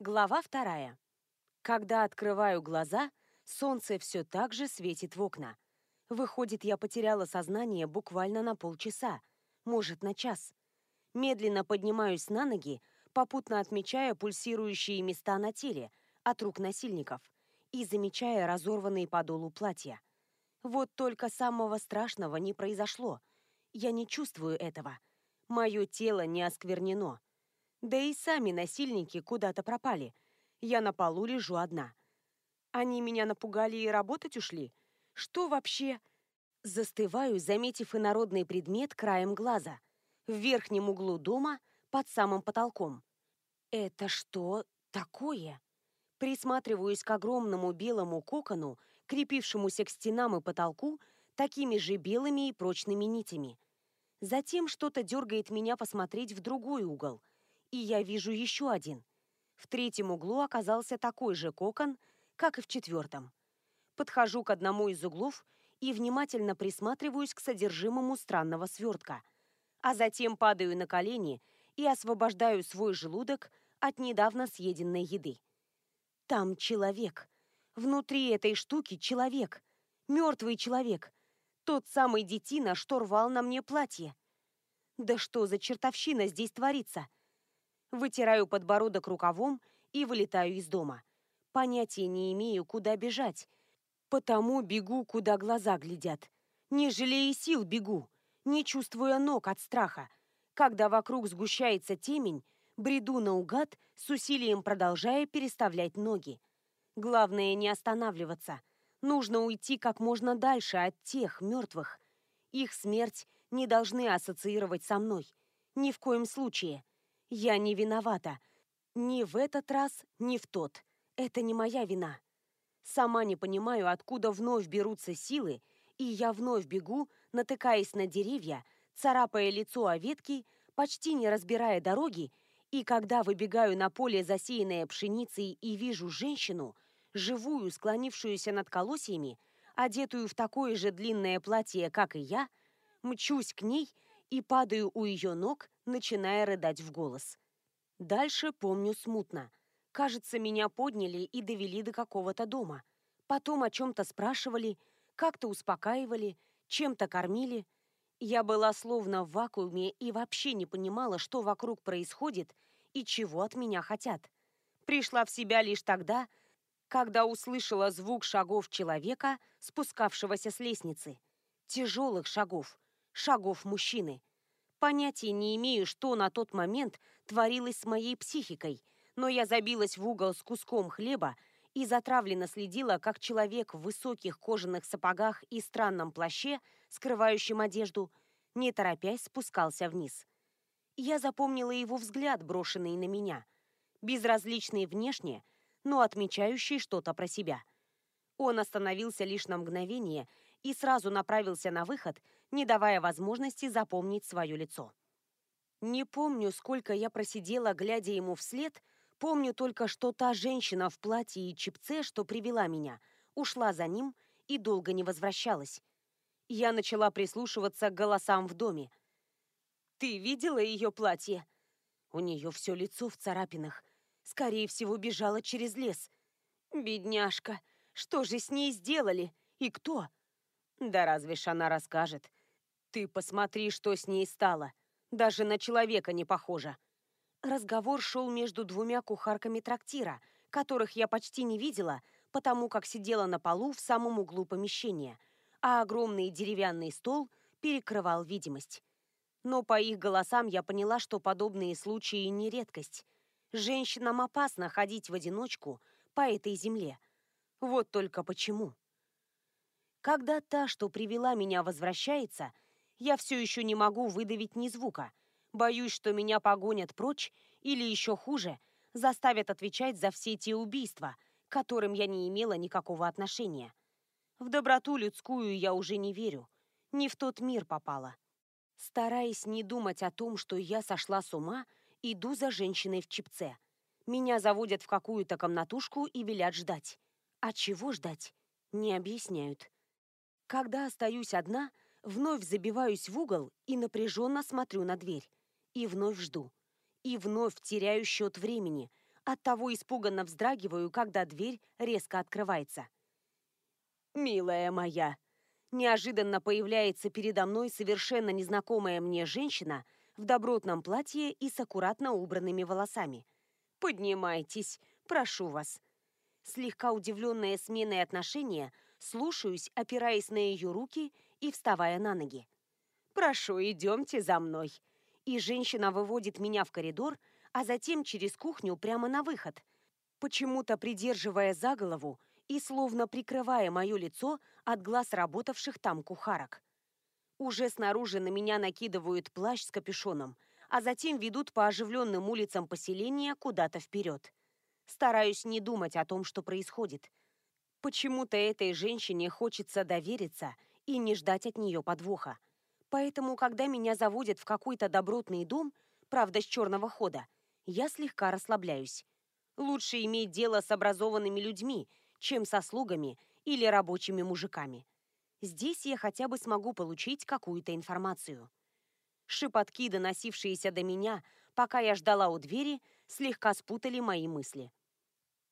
Глава вторая. Когда открываю глаза, солнце все так же светит в окна. Выходит, я потеряла сознание буквально на полчаса, может, на час. Медленно поднимаюсь на ноги, попутно отмечая пульсирующие места на теле от рук насильников и замечая разорванные подолу платья. Вот только самого страшного не произошло. Я не чувствую этого. Мое тело не осквернено. Да и сами насильники куда-то пропали. Я на полу лежу одна. Они меня напугали и работать ушли? Что вообще? Застываю, заметив инородный предмет краем глаза. В верхнем углу дома, под самым потолком. Это что такое? Присматриваюсь к огромному белому кокону, крепившемуся к стенам и потолку такими же белыми и прочными нитями. Затем что-то дергает меня посмотреть в другой угол – и я вижу еще один. В третьем углу оказался такой же кокон, как и в четвертом. Подхожу к одному из углов и внимательно присматриваюсь к содержимому странного свертка, а затем падаю на колени и освобождаю свой желудок от недавно съеденной еды. Там человек. Внутри этой штуки человек. Мертвый человек. Тот самый детина, что рвал на мне платье. Да что за чертовщина здесь творится? Вытираю подбородок рукавом и вылетаю из дома. Понятия не имею, куда бежать. Потому бегу, куда глаза глядят. Не жалея сил бегу, не чувствуя ног от страха. Когда вокруг сгущается темень, бреду наугад, с усилием продолжая переставлять ноги. Главное не останавливаться. Нужно уйти как можно дальше от тех мертвых. Их смерть не должны ассоциировать со мной. Ни в коем случае. Я не виновата. Ни в этот раз, ни в тот. Это не моя вина. Сама не понимаю, откуда вновь берутся силы, и я вновь бегу, натыкаясь на деревья, царапая лицо о ветки, почти не разбирая дороги, и когда выбегаю на поле, засеянное пшеницей, и вижу женщину, живую, склонившуюся над колосьями, одетую в такое же длинное платье, как и я, мчусь к ней и падаю у ее ног, начиная рыдать в голос. Дальше помню смутно. Кажется, меня подняли и довели до какого-то дома. Потом о чем-то спрашивали, как-то успокаивали, чем-то кормили. Я была словно в вакууме и вообще не понимала, что вокруг происходит и чего от меня хотят. Пришла в себя лишь тогда, когда услышала звук шагов человека, спускавшегося с лестницы. Тяжелых шагов, шагов мужчины. Понятия не имею, что на тот момент творилось с моей психикой, но я забилась в угол с куском хлеба и затравленно следила, как человек в высоких кожаных сапогах и странном плаще, скрывающем одежду, не торопясь спускался вниз. Я запомнила его взгляд, брошенный на меня, безразличный внешне, но отмечающий что-то про себя. Он остановился лишь на мгновение и сразу направился на выход, не давая возможности запомнить свое лицо. Не помню, сколько я просидела, глядя ему вслед, помню только, что та женщина в платье и чипце, что привела меня, ушла за ним и долго не возвращалась. Я начала прислушиваться к голосам в доме. «Ты видела ее платье?» У нее все лицо в царапинах. Скорее всего, бежала через лес. «Бедняжка, что же с ней сделали? И кто?» Да разве ж она расскажет? Ты посмотри, что с ней стало. Даже на человека не похожа. Разговор шел между двумя кухарками трактира, которых я почти не видела, потому как сидела на полу в самом углу помещения, а огромный деревянный стол перекрывал видимость. Но по их голосам я поняла, что подобные случаи не редкость. Женщинам опасно ходить в одиночку по этой земле. Вот только почему. Когда та, что привела меня, возвращается, я все еще не могу выдавить ни звука. Боюсь, что меня погонят прочь или еще хуже, заставят отвечать за все те убийства, к которым я не имела никакого отношения. В доброту людскую я уже не верю. Не в тот мир попала. Стараясь не думать о том, что я сошла с ума, иду за женщиной в чипце. Меня заводят в какую-то комнатушку и велят ждать. А чего ждать? Не объясняют. Когда остаюсь одна, вновь забиваюсь в угол и напряженно смотрю на дверь. И вновь жду. И вновь теряю счет времени, Оттого испуганно вздрагиваю, когда дверь резко открывается. «Милая моя!» Неожиданно появляется передо мной совершенно незнакомая мне женщина в добротном платье и с аккуратно убранными волосами. «Поднимайтесь, прошу вас». Слегка удивленная сменой отношения, слушаюсь, опираясь на ее руки и вставая на ноги. «Прошу, идемте за мной». И женщина выводит меня в коридор, а затем через кухню прямо на выход, почему-то придерживая за голову и словно прикрывая мое лицо от глаз работавших там кухарок. Уже снаружи на меня накидывают плащ с капюшоном, а затем ведут по оживленным улицам поселения куда-то вперед. Стараюсь не думать о том, что происходит. Почему-то этой женщине хочется довериться и не ждать от нее подвоха. Поэтому, когда меня заводят в какой-то добротный дом, правда, с черного хода, я слегка расслабляюсь. Лучше иметь дело с образованными людьми, чем со слугами или рабочими мужиками. Здесь я хотя бы смогу получить какую-то информацию. Шепотки, доносившиеся до меня, пока я ждала у двери, слегка спутали мои мысли.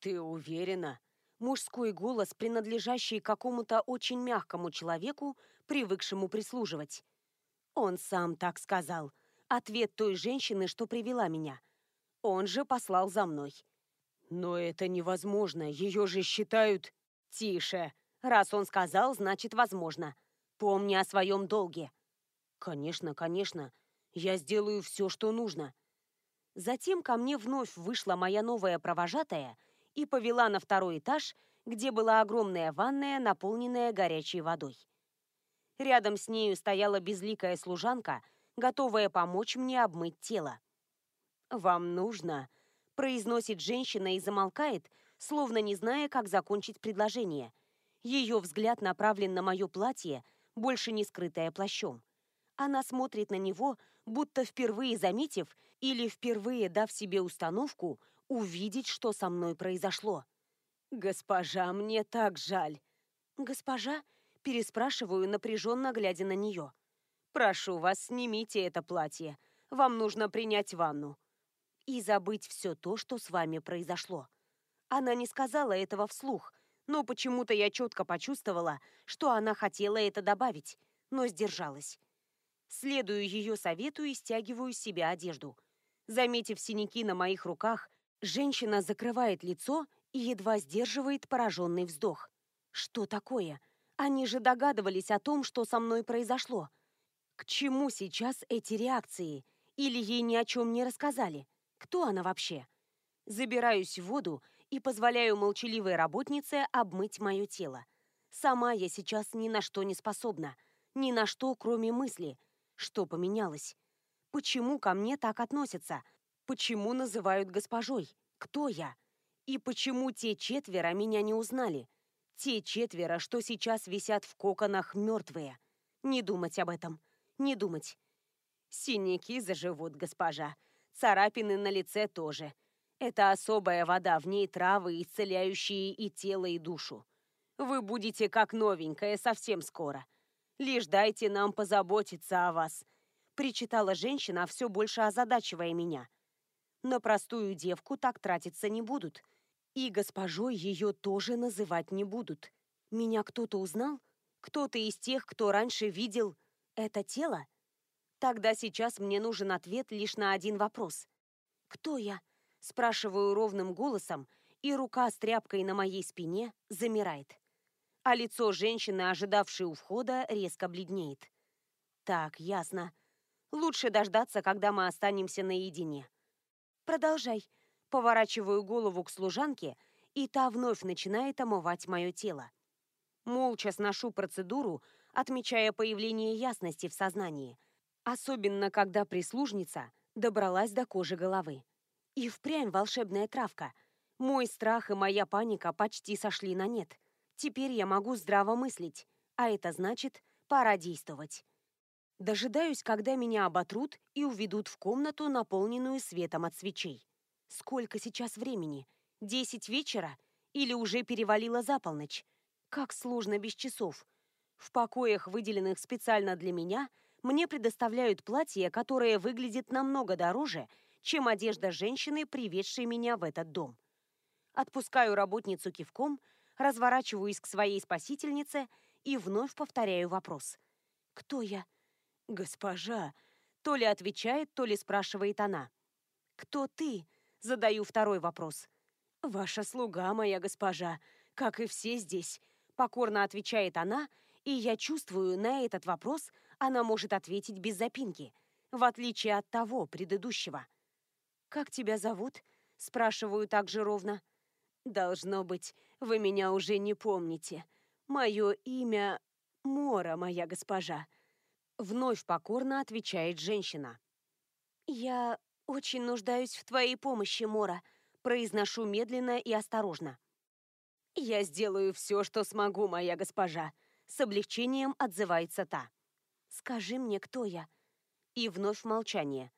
«Ты уверена?» Мужской голос, принадлежащий какому-то очень мягкому человеку, привыкшему прислуживать. Он сам так сказал. Ответ той женщины, что привела меня. Он же послал за мной. Но это невозможно, ее же считают... Тише. Раз он сказал, значит, возможно. Помни о своем долге. Конечно, конечно. Я сделаю все, что нужно. Затем ко мне вновь вышла моя новая провожатая и повела на второй этаж, где была огромная ванная, наполненная горячей водой. Рядом с нею стояла безликая служанка, готовая помочь мне обмыть тело. «Вам нужно произносит женщина и замолкает, словно не зная, как закончить предложение. Ее взгляд направлен на мое платье, больше не скрытое плащом. Она смотрит на него, будто впервые заметив или впервые дав себе установку увидеть, что со мной произошло. «Госпожа, мне так жаль». «Госпожа?» – переспрашиваю, напряженно глядя на нее. «Прошу вас, снимите это платье. Вам нужно принять ванну и забыть все то, что с вами произошло. Она не сказала этого вслух, но почему-то я четко почувствовала, что она хотела это добавить, но сдержалась. Следую ее совету и стягиваю с себя одежду. Заметив синяки на моих руках, женщина закрывает лицо и едва сдерживает пораженный вздох. Что такое? Они же догадывались о том, что со мной произошло. К чему сейчас эти реакции? Или ей ни о чем не рассказали? Кто она вообще? Забираюсь в воду и позволяю молчаливой работнице обмыть мое тело. Сама я сейчас ни на что не способна. Ни на что, кроме мысли. Что поменялось? Почему ко мне так относятся? Почему называют госпожой? Кто я? И почему те четверо меня не узнали? Те четверо, что сейчас висят в коконах мертвые. Не думать об этом. Не думать. Синяки заживут, госпожа. Царапины на лице тоже. Это особая вода, в ней травы, исцеляющие и тело, и душу. Вы будете как новенькая совсем скоро. Лишь дайте нам позаботиться о вас», — причитала женщина, все больше озадачивая меня. На простую девку так тратиться не будут. И госпожой ее тоже называть не будут. Меня кто-то узнал? Кто-то из тех, кто раньше видел это тело? Тогда сейчас мне нужен ответ лишь на один вопрос. «Кто я?» – спрашиваю ровным голосом, и рука с тряпкой на моей спине замирает. А лицо женщины, ожидавшей у входа, резко бледнеет. Так, ясно. Лучше дождаться, когда мы останемся наедине. Продолжай. Поворачиваю голову к служанке, и та вновь начинает омывать мое тело. Молча сношу процедуру, отмечая появление ясности в сознании – Особенно, когда прислужница добралась до кожи головы. И впрямь волшебная травка. Мой страх и моя паника почти сошли на нет. Теперь я могу здраво мыслить, а это значит, пора действовать. Дожидаюсь, когда меня оботрут и уведут в комнату, наполненную светом от свечей. Сколько сейчас времени? Десять вечера? Или уже перевалило за полночь? Как сложно без часов. В покоях, выделенных специально для меня, мне предоставляют платье, которое выглядит намного дороже, чем одежда женщины, приведшей меня в этот дом. Отпускаю работницу кивком, разворачиваюсь к своей спасительнице и вновь повторяю вопрос. «Кто я?» «Госпожа!» То ли отвечает, то ли спрашивает она. «Кто ты?» Задаю второй вопрос. «Ваша слуга, моя госпожа, как и все здесь», покорно отвечает она, и я чувствую, на этот вопрос она может ответить без запинки, в отличие от того предыдущего. «Как тебя зовут?» спрашиваю так же ровно. «Должно быть, вы меня уже не помните. Мое имя Мора, моя госпожа», вновь покорно отвечает женщина. «Я очень нуждаюсь в твоей помощи, Мора», произношу медленно и осторожно. «Я сделаю все, что смогу, моя госпожа», с облегчением отзывается та. «Скажи мне, кто я?» И вновь молчание.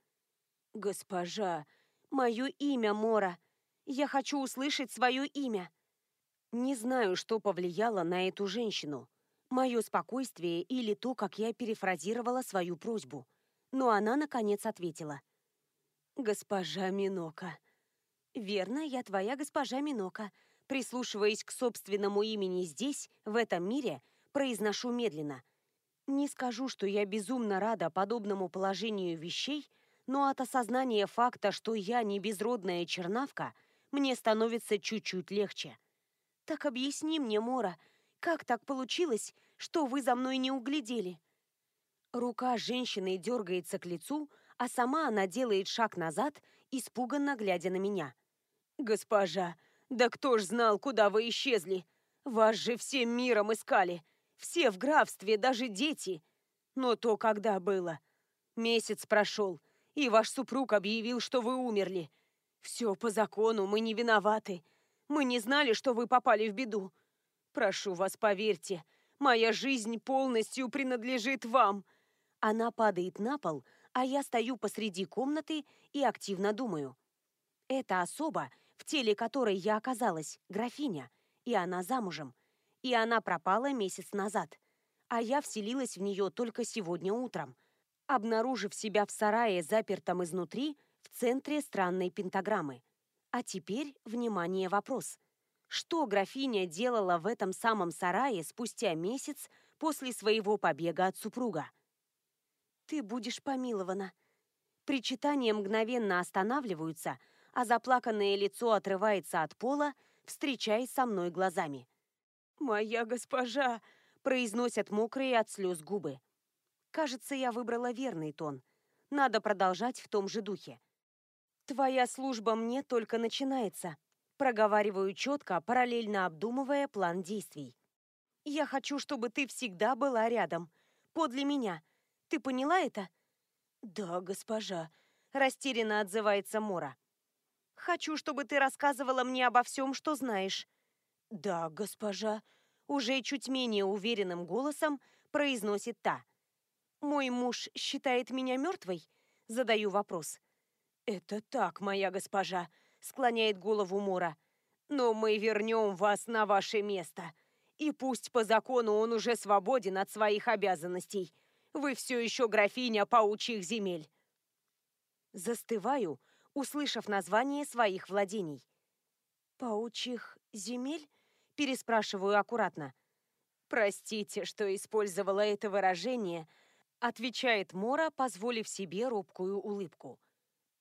«Госпожа, мое имя Мора. Я хочу услышать свое имя». Не знаю, что повлияло на эту женщину. Мое спокойствие или то, как я перефразировала свою просьбу. Но она, наконец, ответила. «Госпожа Минока». «Верно, я твоя госпожа Минока». Прислушиваясь к собственному имени здесь, в этом мире, произношу медленно. Не скажу, что я безумно рада подобному положению вещей, но от осознания факта, что я не безродная чернавка, мне становится чуть-чуть легче. Так объясни мне, Мора, как так получилось, что вы за мной не углядели? Рука женщины дергается к лицу, а сама она делает шаг назад, испуганно глядя на меня. «Госпожа, да кто ж знал, куда вы исчезли? Вас же всем миром искали. Все в графстве, даже дети. Но то когда было? Месяц прошел, и ваш супруг объявил, что вы умерли. Все по закону, мы не виноваты. Мы не знали, что вы попали в беду. Прошу вас, поверьте, моя жизнь полностью принадлежит вам. Она падает на пол, а я стою посреди комнаты и активно думаю. Это особа, в теле которой я оказалась, графиня, и она замужем и она пропала месяц назад, а я вселилась в нее только сегодня утром, обнаружив себя в сарае, запертом изнутри, в центре странной пентаграммы. А теперь, внимание, вопрос. Что графиня делала в этом самом сарае спустя месяц после своего побега от супруга? «Ты будешь помилована». Причитания мгновенно останавливаются, а заплаканное лицо отрывается от пола, встречаясь со мной глазами. «Моя госпожа!» – произносят мокрые от слез губы. Кажется, я выбрала верный тон. Надо продолжать в том же духе. «Твоя служба мне только начинается», – проговариваю четко, параллельно обдумывая план действий. «Я хочу, чтобы ты всегда была рядом, подле меня. Ты поняла это?» «Да, госпожа», – растерянно отзывается Мора. «Хочу, чтобы ты рассказывала мне обо всем, что знаешь. «Да, госпожа», — уже чуть менее уверенным голосом произносит та. «Мой муж считает меня мертвой?» — задаю вопрос. «Это так, моя госпожа», — склоняет голову Мора. «Но мы вернем вас на ваше место. И пусть по закону он уже свободен от своих обязанностей. Вы все еще графиня паучьих земель». Застываю, услышав название своих владений. «Паучьих земель?» Переспрашиваю аккуратно. «Простите, что использовала это выражение», отвечает Мора, позволив себе робкую улыбку.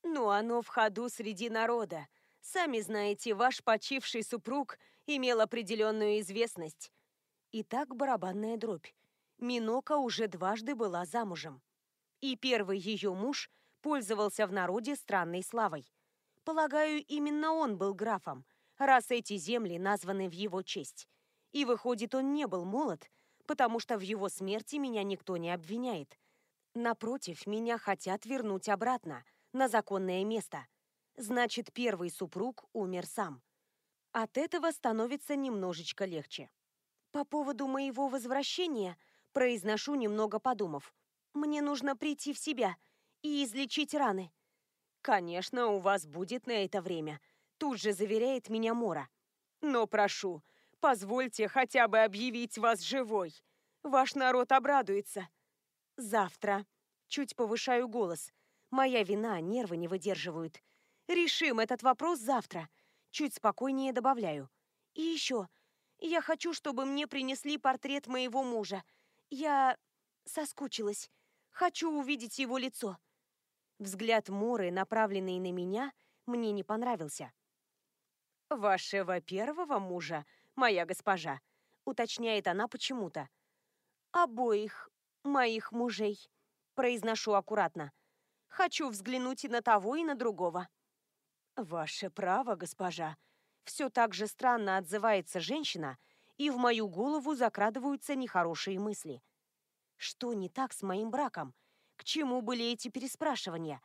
«Но оно в ходу среди народа. Сами знаете, ваш почивший супруг имел определенную известность». Итак, барабанная дробь. Минока уже дважды была замужем. И первый ее муж пользовался в народе странной славой. Полагаю, именно он был графом, раз эти земли названы в его честь. И выходит, он не был молод, потому что в его смерти меня никто не обвиняет. Напротив, меня хотят вернуть обратно, на законное место. Значит, первый супруг умер сам. От этого становится немножечко легче. По поводу моего возвращения произношу, немного подумав. Мне нужно прийти в себя и излечить раны. Конечно, у вас будет на это время, Тут же заверяет меня Мора. Но прошу, позвольте хотя бы объявить вас живой. Ваш народ обрадуется. Завтра. Чуть повышаю голос. Моя вина, нервы не выдерживают. Решим этот вопрос завтра. Чуть спокойнее добавляю. И еще. Я хочу, чтобы мне принесли портрет моего мужа. Я соскучилась. Хочу увидеть его лицо. Взгляд Моры, направленный на меня, мне не понравился. «Вашего первого мужа, моя госпожа», — уточняет она почему-то. «Обоих моих мужей», — произношу аккуратно. «Хочу взглянуть и на того, и на другого». «Ваше право, госпожа», все так же странно отзывается женщина, и в мою голову закрадываются нехорошие мысли. Что не так с моим браком? К чему были эти переспрашивания?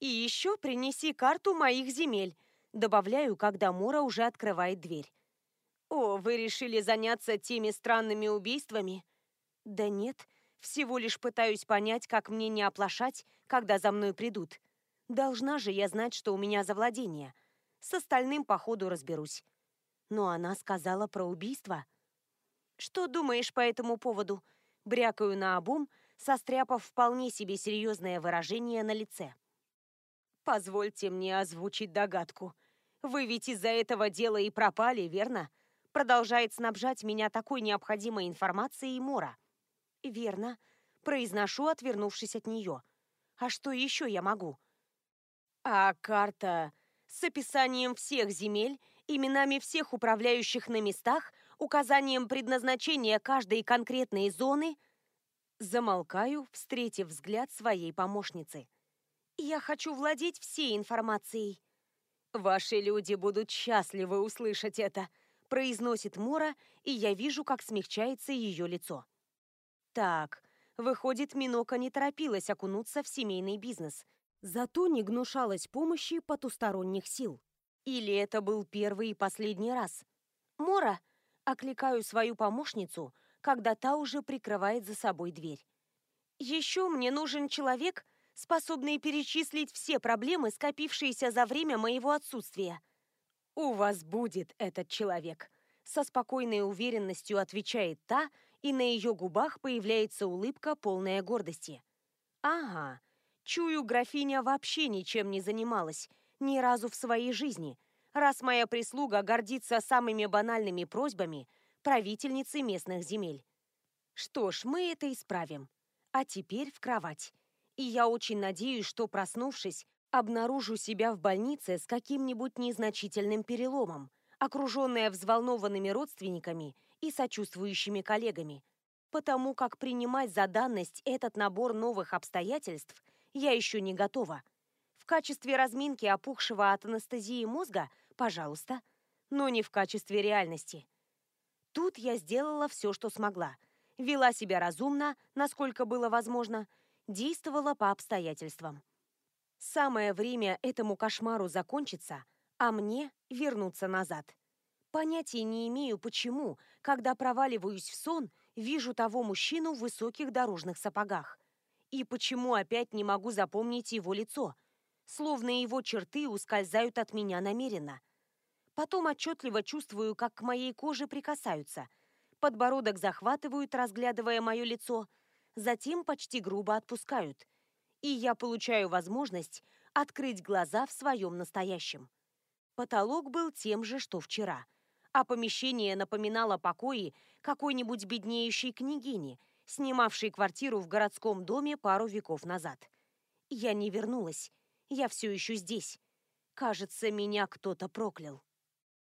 И еще принеси карту моих земель, добавляю, когда Мора уже открывает дверь. О, вы решили заняться теми странными убийствами? Да нет, всего лишь пытаюсь понять, как мне не оплошать, когда за мной придут. Должна же я знать, что у меня за владение. С остальным по ходу разберусь. Но она сказала про убийство. Что думаешь по этому поводу? Брякаю на обум, состряпав вполне себе серьезное выражение на лице. Позвольте мне озвучить догадку. Вы ведь из-за этого дела и пропали, верно? Продолжает снабжать меня такой необходимой информацией Мора. Верно. Произношу, отвернувшись от нее. А что еще я могу? А карта с описанием всех земель, именами всех управляющих на местах, указанием предназначения каждой конкретной зоны, замолкаю, встретив взгляд своей помощницы. Я хочу владеть всей информацией. Ваши люди будут счастливы услышать это, произносит Мора, и я вижу, как смягчается ее лицо. Так, выходит, Минока не торопилась окунуться в семейный бизнес – Зато не гнушалась помощи потусторонних сил. Или это был первый и последний раз? «Мора!» – окликаю свою помощницу, когда та уже прикрывает за собой дверь. «Еще мне нужен человек, способный перечислить все проблемы, скопившиеся за время моего отсутствия». «У вас будет этот человек», – со спокойной уверенностью отвечает та, и на ее губах появляется улыбка, полная гордости. «Ага, Чую, графиня вообще ничем не занималась, ни разу в своей жизни, раз моя прислуга гордится самыми банальными просьбами правительницы местных земель. Что ж, мы это исправим. А теперь в кровать. И я очень надеюсь, что, проснувшись, обнаружу себя в больнице с каким-нибудь незначительным переломом, окруженная взволнованными родственниками и сочувствующими коллегами, потому как принимать за данность этот набор новых обстоятельств я еще не готова. В качестве разминки опухшего от анестезии мозга, пожалуйста, но не в качестве реальности. Тут я сделала все, что смогла. Вела себя разумно, насколько было возможно, действовала по обстоятельствам. Самое время этому кошмару закончиться, а мне вернуться назад. Понятия не имею, почему, когда проваливаюсь в сон, вижу того мужчину в высоких дорожных сапогах. И почему опять не могу запомнить его лицо? Словно его черты ускользают от меня намеренно. Потом отчетливо чувствую, как к моей коже прикасаются. Подбородок захватывают, разглядывая мое лицо. Затем почти грубо отпускают. И я получаю возможность открыть глаза в своем настоящем. Потолок был тем же, что вчера. А помещение напоминало покои какой-нибудь беднеющей княгини – снимавший квартиру в городском доме пару веков назад. Я не вернулась. Я все еще здесь. Кажется, меня кто-то проклял.